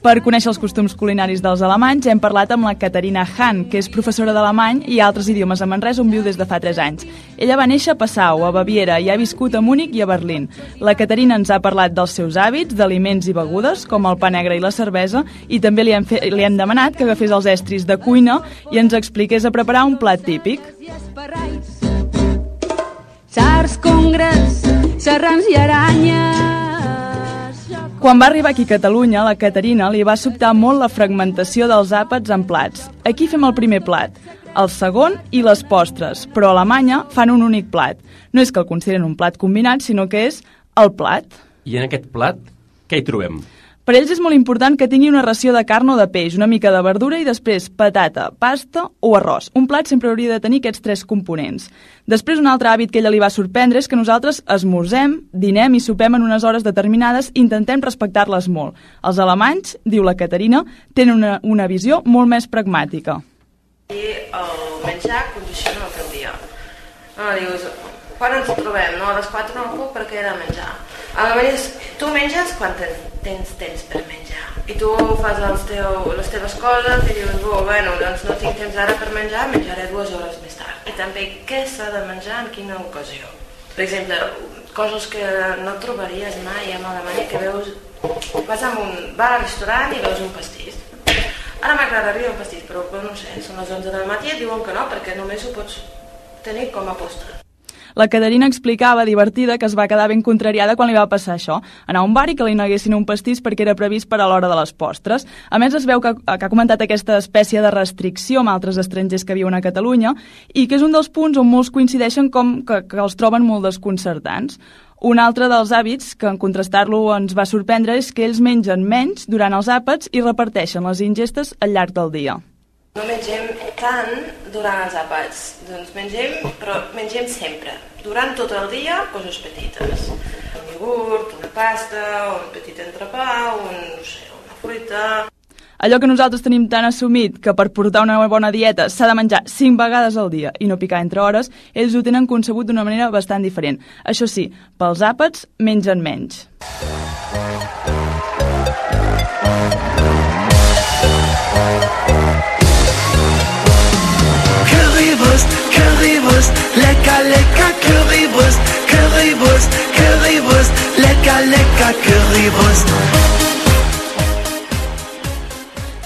Per conèixer els costums culinaris dels alemanys hem parlat amb la Caterina Hahn, que és professora d'alemany i altres idiomes a Manresa on viu des de fa 3 anys. Ella va néixer a Passau, a Baviera, i ha viscut a Múnich i a Berlín. La Caterina ens ha parlat dels seus hàbits, d'aliments i begudes, com el pa negre i la cervesa, i també li hem, fe li hem demanat que agafés els estris de cuina i ens expliqués a preparar un plat típic. Sars, congres, serrans i aranyes. Quan va arribar aquí a Catalunya, la Caterina li va sobtar molt la fragmentació dels àpats en plats. Aquí fem el primer plat, el segon i les postres, però a Alemanya fan un únic plat. No és que el consideren un plat combinat, sinó que és el plat. I en aquest plat, què hi trobem? Per ells és molt important que tingui una ració de carn o de peix, una mica de verdura i després patata, pasta o arròs. Un plat sempre hauria de tenir aquests tres components. Després, un altre hàbit que ella li va sorprendre és que nosaltres esmorzem, dinem i sopem en unes hores determinades i intentem respectar-les molt. Els alemanys, diu la Caterina, tenen una, una visió molt més pragmàtica. I el menjar condiciona el dia. No, dius, quan ens trobem? No, a les 4 no puc perquè he de menjar. A més, tu menges quan ten, tens temps per menjar. I tu fas els teu, les teves coses i dius, oh, bueno, doncs no tinc temps ara per menjar, menjaré dues hores més tard. I també què s'ha de menjar en quina ocasió. Per exemple, coses que no trobaries mai en Alemanya, que veus, vas a un bar al restaurant i veus un pastís. Ara m'agradaria un pastís, però no sé, són les 11 del matí i et diuen que no, perquè només ho pots tenir com a postre. La Caterina explicava, divertida, que es va quedar ben contrariada quan li va passar això. Anar a un bar i que li neguessin un pastís perquè era previst per a l'hora de les postres. A més, es veu que, que ha comentat aquesta espècie de restricció amb altres estrangers que viuen a Catalunya i que és un dels punts on molts coincideixen com que, que els troben molt desconcertants. Un altre dels hàbits que en contrastar-lo ens va sorprendre és que ells mengen menys durant els àpats i reparteixen les ingestes al llarg del dia. No mengem tant durant els àpats, doncs mengem, però mengem sempre. Durant tot el dia, coses petites. Un iogurt, una pasta, un petit entrepà, un, no sé, una fruita... Allò que nosaltres tenim tan assumit que per portar una bona dieta s'ha de menjar 5 vegades al dia i no picar entre hores, ells ho tenen concebut d'una manera bastant diferent. Això sí, pels àpats mengen menys. Currywurst, Currywurst, lecker, lecker Currywurst, Currywurst, Currywurst, lecker, lecker Currywurst.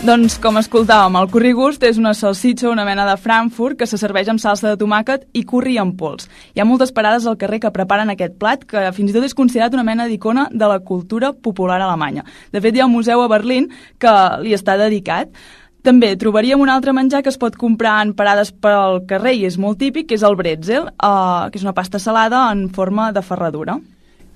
Doncs, com escoltàvem, el currigust és una salsitxa, una mena de Frankfurt, que se serveix amb salsa de tomàquet i curri en pols. Hi ha moltes parades al carrer que preparen aquest plat, que fins i tot és considerat una mena d'icona de la cultura popular alemanya. De fet, hi ha un museu a Berlín que li està dedicat. També trobaríem un altre menjar que es pot comprar en parades pel carrer i és molt típic, que és el bretzel, eh, que és una pasta salada en forma de ferradura.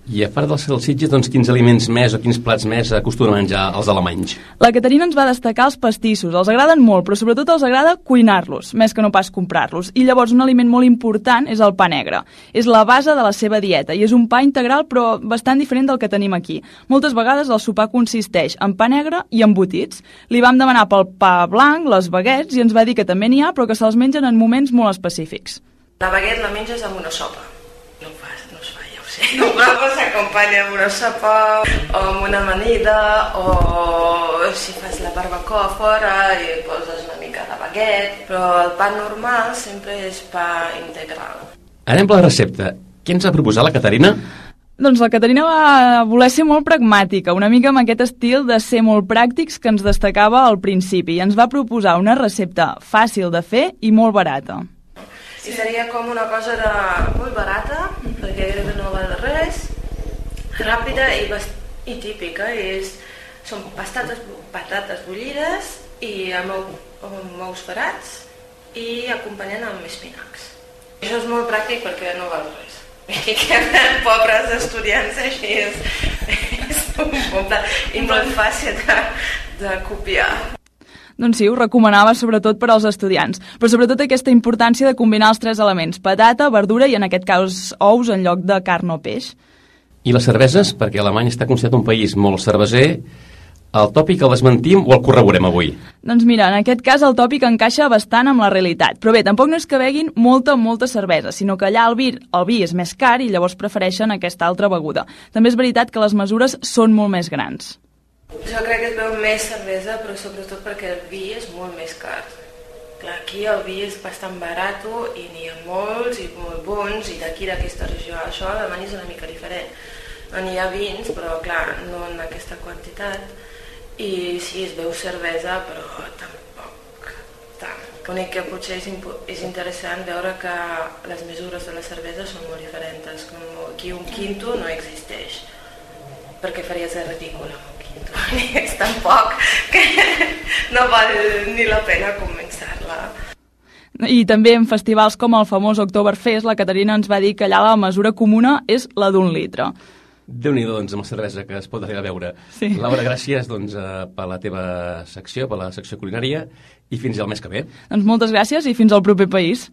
I a part dels salsitges, doncs, quins aliments més o quins plats més acostumen a menjar els alemanys? La Caterina ens va destacar els pastissos. Els agraden molt, però sobretot els agrada cuinar-los, més que no pas comprar-los. I llavors un aliment molt important és el pa negre. És la base de la seva dieta i és un pa integral però bastant diferent del que tenim aquí. Moltes vegades el sopar consisteix en pa negre i embotits. Li vam demanar pel pa blanc, les baguettes, i ens va dir que també n'hi ha, però que se'ls mengen en moments molt específics. La baguette la menges amb una sopa. No ho fas, no No, però s'acompanya amb una sopa o amb una amanida o si fas la barbacoa fora i poses una mica de baguette. Però el pa normal sempre és pa integral. Anem per la recepta. Què ens ha proposat la Caterina? Doncs la Caterina va voler ser molt pragmàtica, una mica amb aquest estil de ser molt pràctics que ens destacava al principi i ens va proposar una recepta fàcil de fer i molt barata. I seria com una cosa de molt barata, perquè gairebé no val res, ràpida i, i típica. És, són patates, patates bullides i amb, amb ous farats i acompanyant amb espinacs. Això és molt pràctic perquè no val res. I que pobres estudiants així és, és un i molt fàcil de, de copiar. Doncs sí, ho recomanava sobretot per als estudiants, però sobretot aquesta importància de combinar els tres elements, patata, verdura i en aquest cas ous en lloc de carn o peix. I les cerveses, perquè Alemanya està considerat un país molt cerveser, el tòpic el desmentim o el corroborem avui? Doncs mira, en aquest cas el tòpic encaixa bastant amb la realitat. Però bé, tampoc no és que beguin molta, molta cervesa, sinó que allà el vi, el vi és més car i llavors prefereixen aquesta altra beguda. També és veritat que les mesures són molt més grans. Jo crec que es veu més cervesa, però sobretot perquè el vi és molt més car. Clar, aquí el vi és bastant barat i n'hi ha molts i molt bons, i d'aquí d'aquesta regió. Això a Alemanya és una mica diferent. N'hi ha vins, però clar, no en aquesta quantitat. I sí, es veu cervesa, però tampoc tant. L'únic que potser és, és interessant veure que les mesures de la cervesa són molt diferents. Com aquí un quinto no existeix, perquè faries de ridícul amb un quinto. És tan poc que no val ni la pena començar-la. I també en festivals com el famós Oktoberfest, la Caterina ens va dir que allà la mesura comuna és la d'un litre. déu nhi doncs, amb la cervesa que es pot arribar a veure. Sí. Laura, gràcies doncs, eh, per la teva secció, per la secció culinària, i fins al mes que ve. Doncs moltes gràcies i fins al proper país.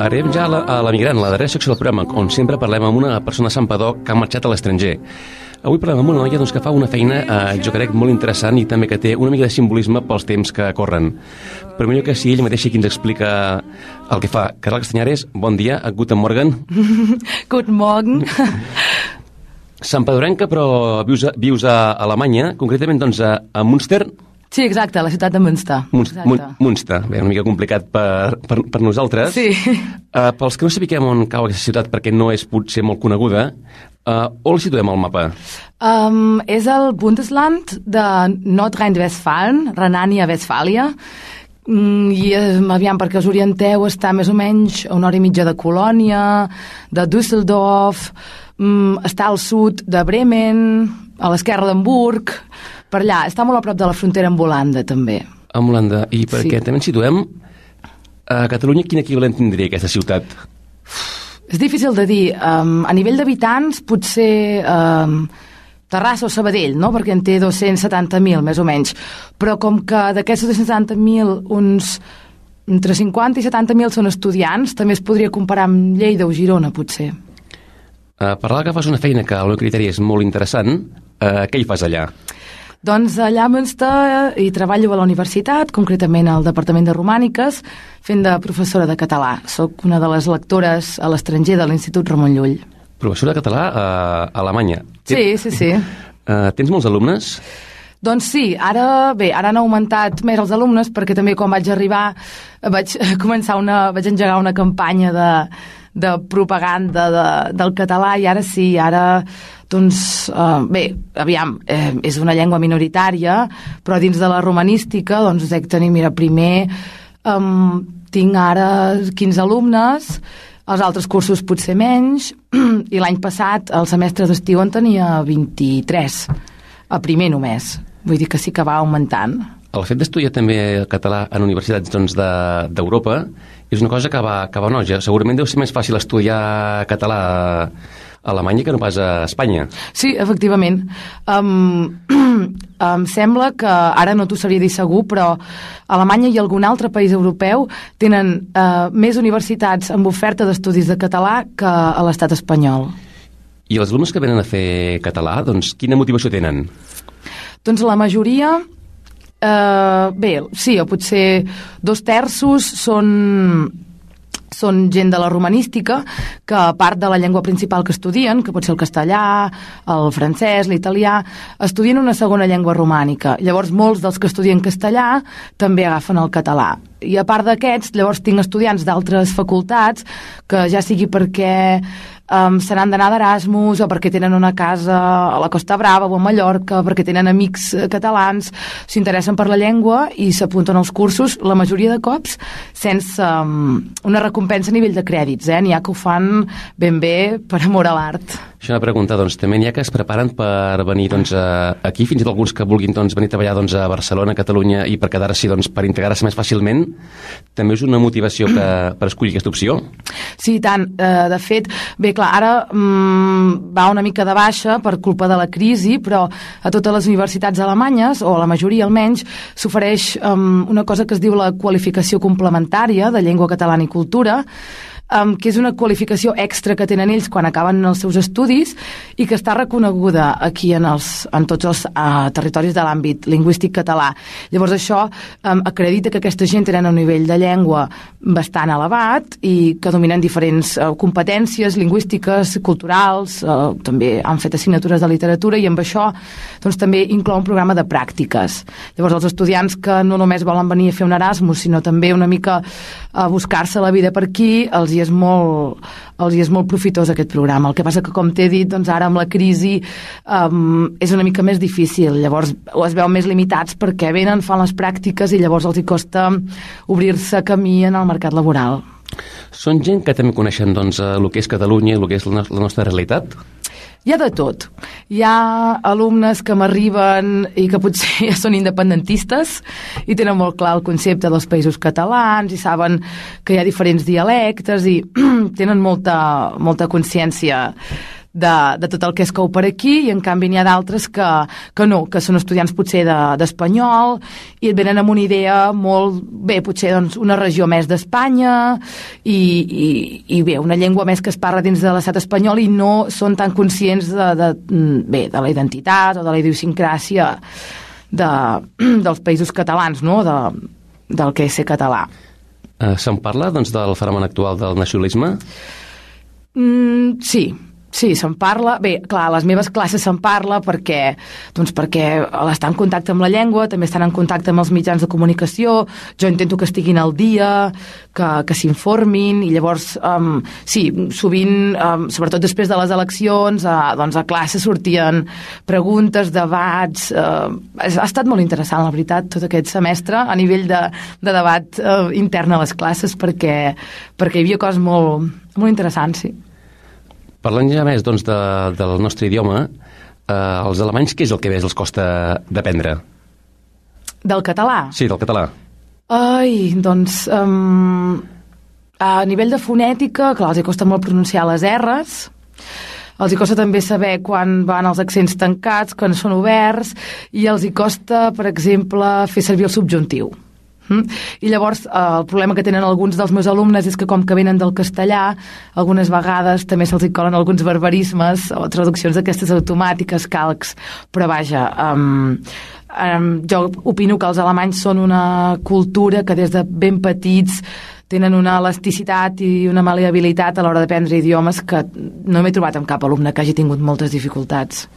Arribem ja a la, a la migrant, la darrera secció del programa, on sempre parlem amb una persona de Santpedor que ha marxat a l'estranger. Avui parlem amb una noia doncs, que fa una feina, eh, jo crec, molt interessant i també que té una mica de simbolisme pels temps que corren. Però millor que si ella mateixa qui ens explica el que fa. Caral Castanyares, bon dia, a Guten Morgen. Guten Morgen. Santpedorenca, però vius a, vius a Alemanya, concretament doncs, a, a Münster, Sí, exacte, la ciutat de Münster. Mun, Munster, bé, una mica complicat per, per, per nosaltres. Sí. Uh, pels que no sapiguem on cau aquesta ciutat perquè no és potser molt coneguda, uh, on la situem al mapa? Um, és el Bundesland de Nordrhein-Westfalen, Renània-Westfàlia, Mm, i eh, aviam, perquè us orienteu està més o menys a una hora i mitja de Colònia, de Düsseldorf, mm, està al sud de Bremen, a l'esquerra d'Hamburg, per allà, està molt a prop de la frontera amb Holanda també. Amb Holanda. I perquè Sí. també ens situem a Catalunya, quin equivalent tindria aquesta ciutat? És difícil de dir. Um, a nivell d'habitants, potser um, Terrassa o Sabadell, no? perquè en té 270.000, més o menys. Però com que d'aquests 270.000 uns entre 50 i 70.000 són estudiants, també es podria comparar amb Lleida o Girona, potser. Uh, parlava que fas una feina que al meu criteri és molt interessant. Uh, què hi fas allà? Doncs allà a Münster hi treballo a la universitat, concretament al Departament de Romàniques, fent de professora de català. Soc una de les lectores a l'estranger de l'Institut Ramon Llull. Professora de català a Alemanya. Sí, sí, sí. Uh, tens molts alumnes? Doncs sí, ara, bé, ara han augmentat més els alumnes perquè també quan vaig arribar eh, vaig començar una, vaig engegar una campanya de, de propaganda de, del català i ara sí, ara doncs, uh, bé, aviam, eh, és una llengua minoritària, però dins de la romanística, doncs dec tenir, mira, primer um, tinc ara 15 alumnes, els altres cursos potser menys, i l'any passat, el semestre d'estiu, en tenia 23, a primer només. Vull dir que sí que va augmentant. El fet d'estudiar també el català en universitats doncs, d'Europa de, és una cosa que va, que va noja. Segurament deu ser més fàcil estudiar català a Alemanya que no pas a Espanya. Sí, efectivament. Um, em sembla que, ara no t'ho sabria dir segur, però Alemanya i algun altre país europeu tenen uh, més universitats amb oferta d'estudis de català que a l'estat espanyol. I els alumnes que venen a fer català, doncs, quina motivació tenen? Doncs la majoria Uh, bé, sí, o potser dos terços són són gent de la romanística que a part de la llengua principal que estudien, que pot ser el castellà, el francès, l'italià, estudien una segona llengua romànica. Llavors molts dels que estudien castellà també agafen el català. I a part d'aquests, llavors tinc estudiants d'altres facultats que ja sigui perquè um, se n'han d'anar d'Erasmus o perquè tenen una casa a la Costa Brava o a Mallorca, perquè tenen amics eh, catalans, s'interessen per la llengua i s'apunten als cursos, la majoria de cops, sense um, una recompensa a nivell de crèdits. Eh? N'hi ha que ho fan ben bé per amor a l'art. Això una pregunta, doncs, també n'hi ha que es preparen per venir doncs, a, aquí, fins i tot alguns que vulguin doncs, venir a treballar doncs, a Barcelona, a Catalunya, i per quedar-s'hi, doncs, per integrar-se més fàcilment, també és una motivació que, per escollir aquesta opció? Sí, tant. Eh, de fet, bé, clar, ara mm, va una mica de baixa per culpa de la crisi, però a totes les universitats alemanyes, o a la majoria almenys, s'ofereix um, una cosa que es diu la qualificació complementària de llengua catalana i cultura, um, que és una qualificació extra que tenen ells quan acaben els seus estudis i que està reconeguda aquí en, els, en tots els uh, territoris de l'àmbit lingüístic català. Llavors això um, acredita que aquesta gent tenen un nivell de llengua bastant elevat i que dominen diferents uh, competències lingüístiques, culturals, uh, també han fet assignatures de literatura i amb això doncs, també inclou un programa de pràctiques. Llavors els estudiants que no només volen venir a fer un Erasmus, sinó també una mica a buscar-se la vida per aquí, els hi és molt, els és molt profitós aquest programa. El que passa que, com t'he dit, doncs ara amb la crisi um, és una mica més difícil. Llavors es veu més limitats perquè venen, fan les pràctiques i llavors els hi costa obrir-se camí en el mercat laboral. Són gent que també coneixen doncs, el que és Catalunya i el que és la nostra realitat? Hi ha de tot. Hi ha alumnes que m'arriben i que potser ja són independentistes i tenen molt clar el concepte dels països catalans i saben que hi ha diferents dialectes i tenen molta, molta consciència de, de tot el que es cou per aquí i en canvi n'hi ha d'altres que, que no, que són estudiants potser d'espanyol de, i et venen amb una idea molt, bé, potser doncs, una regió més d'Espanya i, i, i bé, una llengua més que es parla dins de l'estat espanyol i no són tan conscients de, de, bé, de la identitat o de la idiosincràsia de, dels països catalans, no? de, del que és ser català. Uh, Se'n parla doncs, del fenomen actual del nacionalisme? Mm, sí, Sí, se'n parla. Bé, clar, a les meves classes se'n parla perquè, doncs perquè està en contacte amb la llengua, també estan en contacte amb els mitjans de comunicació, jo intento que estiguin al dia, que, que s'informin, i llavors, um, sí, sovint, um, sobretot després de les eleccions, uh, doncs a classe sortien preguntes, debats... Uh, ha estat molt interessant, la veritat, tot aquest semestre, a nivell de, de debat uh, intern a les classes, perquè, perquè hi havia coses molt, molt interessants, sí. Parlant ja més doncs, de, del nostre idioma, eh, els alemanys què és el que més els costa d'aprendre? Del català? Sí, del català. Ai, doncs... Um, a nivell de fonètica, clar, els hi costa molt pronunciar les R's, els hi costa també saber quan van els accents tancats, quan són oberts, i els hi costa, per exemple, fer servir el subjuntiu. Mm? I llavors eh, el problema que tenen alguns dels meus alumnes és que com que venen del castellà, algunes vegades també se'ls hi colen alguns barbarismes o traduccions d'aquestes automàtiques, calcs, però vaja, um, um, jo opino que els alemanys són una cultura que des de ben petits tenen una elasticitat i una maleabilitat a l'hora d'aprendre idiomes que no m'he trobat amb cap alumne que hagi tingut moltes dificultats.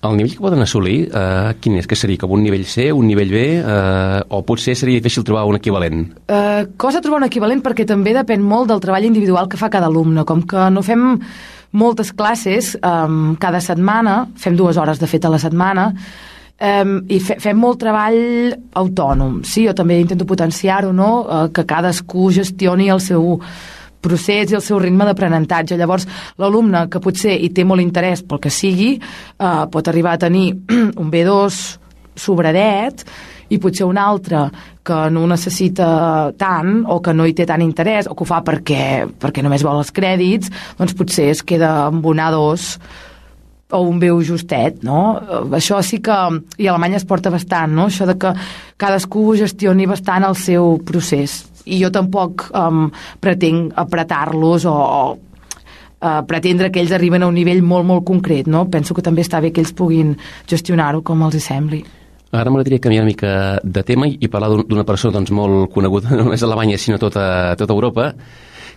El nivell que poden assolir, eh, quin és? Que seria com un nivell C, un nivell B, eh, o potser seria difícil trobar un equivalent? Uh, cosa trobar un equivalent perquè també depèn molt del treball individual que fa cada alumne. Com que no fem moltes classes um, cada setmana, fem dues hores de fet a la setmana, um, i fe, fem molt treball autònom. Sí, jo també intento potenciar-ho, no? Uh, que cadascú gestioni el seu procés i el seu ritme d'aprenentatge. Llavors, l'alumne que potser hi té molt interès pel que sigui, eh, pot arribar a tenir un B2 sobradet i potser un altre que no ho necessita tant o que no hi té tant interès o que ho fa perquè, perquè només vol els crèdits, doncs potser es queda amb un A2 o un veu justet, no? Això sí que... I a Alemanya es porta bastant, no? Això de que cadascú gestioni bastant el seu procés. I jo tampoc um, pretenc apretar-los o, o uh, pretendre que ells arriben a un nivell molt, molt concret, no? Penso que també està bé que ells puguin gestionar-ho com els hi sembli. Ara m'agradaria canviar una mica de tema i parlar d'un- d'una persona doncs, molt coneguda, no només a Alemanya, sinó a tota, tota Europa,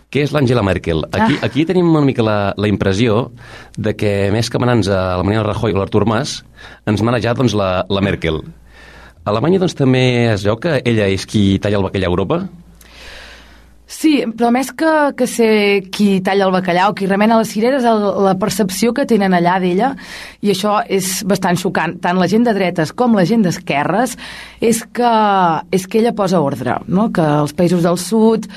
que és l'Angela Merkel. Aquí, Ah. aquí tenim una mica la, la impressió de que més que manar-nos a la Mariana Rajoy o l'Artur Mas, ens mana ja doncs, la, la Merkel. A Alemanya doncs, també es veu que ella és qui talla el bacallà a Europa? Sí, però més que, que ser qui talla el bacallà o qui remena les cireres, el, la percepció que tenen allà d'ella, i això és bastant xocant, tant la gent de dretes com la gent d'esquerres, és que, és que ella posa ordre, no? que els països del sud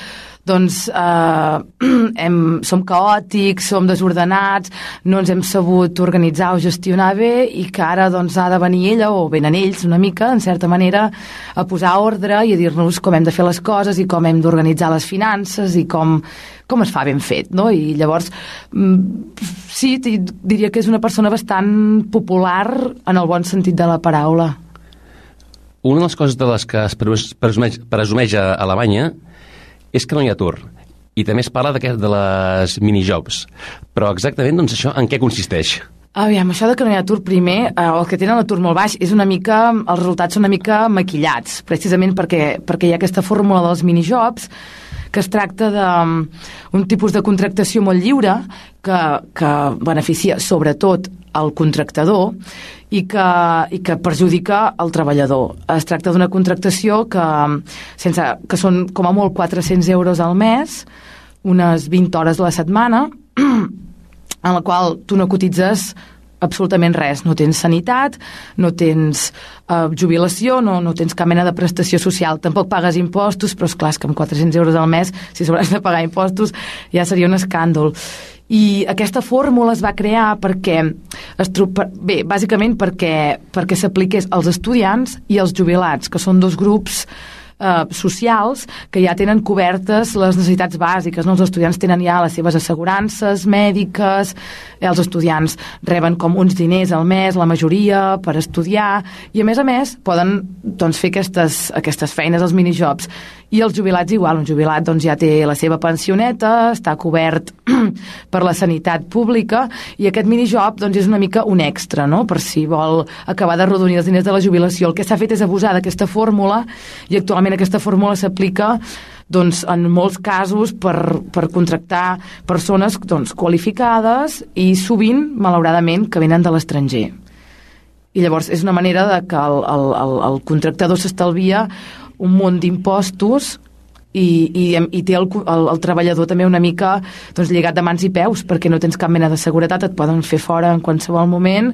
doncs eh, hem, som caòtics, som desordenats, no ens hem sabut organitzar o gestionar bé i que ara doncs, ha de venir ella o venen ells una mica, en certa manera, a posar ordre i a dir-nos com hem de fer les coses i com hem d'organitzar les finances i com, com es fa ben fet, no? I llavors, mm, sí, diria que és una persona bastant popular en el bon sentit de la paraula. Una de les coses de les que es presumeix, presumeix a Alemanya és que no hi ha atur. I també es parla d'aquest- de les minijobs. Però exactament, doncs, això en què consisteix? Aviam, això de que no hi ha atur primer, eh, o que tenen l'atur molt baix, és una mica, els resultats són una mica maquillats, precisament perquè, perquè hi ha aquesta fórmula dels minijobs, que es tracta d'un tipus de contractació molt lliure que, que beneficia sobretot el contractador i que, i que perjudica el treballador. Es tracta d'una contractació que, sense, que són com a molt 400 euros al mes, unes 20 hores a la setmana, en la qual tu no cotitzes absolutament res. No tens sanitat, no tens eh, jubilació, no, no tens cap mena de prestació social. Tampoc pagues impostos, però és clar que amb 400 euros al mes, si s'hauràs de pagar impostos, ja seria un escàndol. I aquesta fórmula es va crear perquè, bé, bàsicament perquè, perquè s'apliqués als estudiants i als jubilats, que són dos grups eh, socials que ja tenen cobertes les necessitats bàsiques. No? Els estudiants tenen ja les seves assegurances mèdiques, eh, els estudiants reben com uns diners al mes, la majoria, per estudiar, i a més a més poden doncs, fer aquestes, aquestes feines, els minijobs. I els jubilats igual, un jubilat doncs, ja té la seva pensioneta, està cobert per la sanitat pública i aquest minijob doncs, és una mica un extra, no? per si vol acabar de rodonir els diners de la jubilació. El que s'ha fet és abusar d'aquesta fórmula i actualment aquesta fórmula s'aplica doncs, en molts casos per, per contractar persones doncs, qualificades i sovint, malauradament, que venen de l'estranger. I llavors és una manera de que el, el, el, el contractador s'estalvia un munt d'impostos i, i, i té el, el, el treballador també una mica doncs, lligat de mans i peus perquè no tens cap mena de seguretat, et poden fer fora en qualsevol moment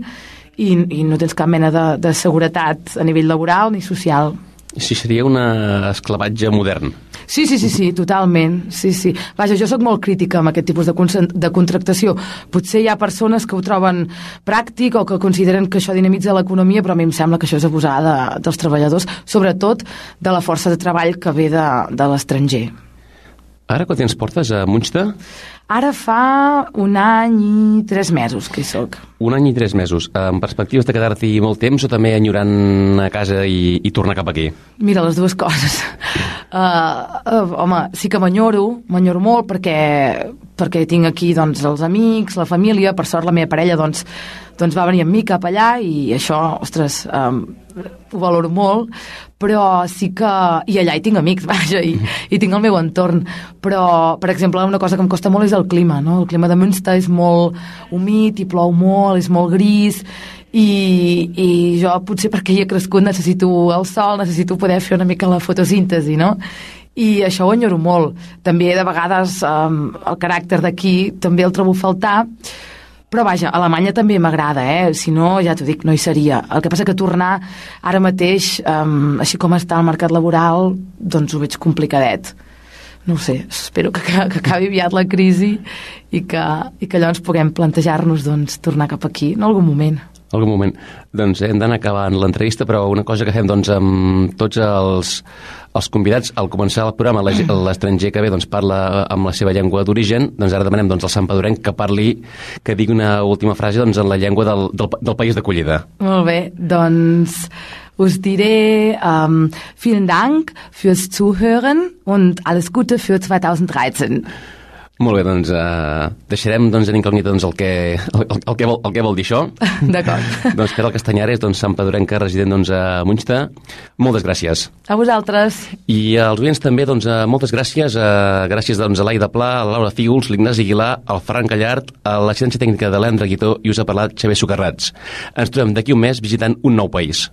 i, i no tens cap mena de, de seguretat a nivell laboral ni social. Si seria un esclavatge modern. Sí, sí, sí, sí, totalment. Sí, sí. Vaja, jo sóc molt crítica amb aquest tipus de, de contractació. Potser hi ha persones que ho troben pràctic o que consideren que això dinamitza l'economia, però a mi em sembla que això és abusar de, dels treballadors, sobretot de la força de treball que ve de, de l'estranger. Ara, quan temps portes a Munster? Ara fa un any i tres mesos que hi soc. Un any i tres mesos. Amb perspectives de quedar-t'hi molt temps o també enyorant a casa i, i tornar cap aquí? Mira, les dues coses. Uh, uh, home, sí que m'enyoro, m'enyoro molt perquè, perquè tinc aquí doncs, els amics, la família, per sort la meva parella doncs, doncs va venir amb mi cap allà i això, ostres, um, ho valoro molt, però sí que... I allà hi tinc amics, vaja, i, i tinc el meu entorn. Però, per exemple, una cosa que em costa molt és el clima, no? El clima de Münster és molt humit i plou molt, és molt gris, i, i jo potser perquè hi he crescut necessito el sol, necessito poder fer una mica la fotosíntesi, no? I això ho enyoro molt. També, de vegades, um, el caràcter d'aquí també el trobo faltar, però vaja, Alemanya també m'agrada, eh? Si no, ja t'ho dic, no hi seria. El que passa que tornar ara mateix, um, així com està el mercat laboral, doncs ho veig complicadet. No sé, espero que, que acabi aviat la crisi i que, i que llavors puguem plantejar-nos doncs, tornar cap aquí en algun moment algun moment. Doncs hem d'anar acabant l'entrevista, però una cosa que fem doncs, amb tots els, els convidats, al començar el programa, l'estranger que ve doncs, parla amb la seva llengua d'origen, doncs ara demanem doncs, al Sant Padorenc que parli, que digui una última frase doncs, en la llengua del, del, del país d'acollida. Molt bé, doncs us diré um, vielen Dank fürs Zuhören und alles Gute für 2013. Molt bé, doncs uh, deixarem doncs, en incògnita doncs, el, que, el, el, el, que vol, el que vol dir això. D'acord. doncs Caral Castanyares, doncs, Sant Padorenca, resident doncs, a Munster. Moltes gràcies. A vosaltres. I als oients també, doncs, eh, moltes gràcies. Eh, gràcies doncs, a l'Aida Pla, a la Laura Fígols, l'Ignasi Aguilar, al Ferran Callart, a l'assistència tècnica de l'Andra Guitó i us ha parlat Xavier Socarrats. Ens trobem d'aquí un mes visitant un nou país.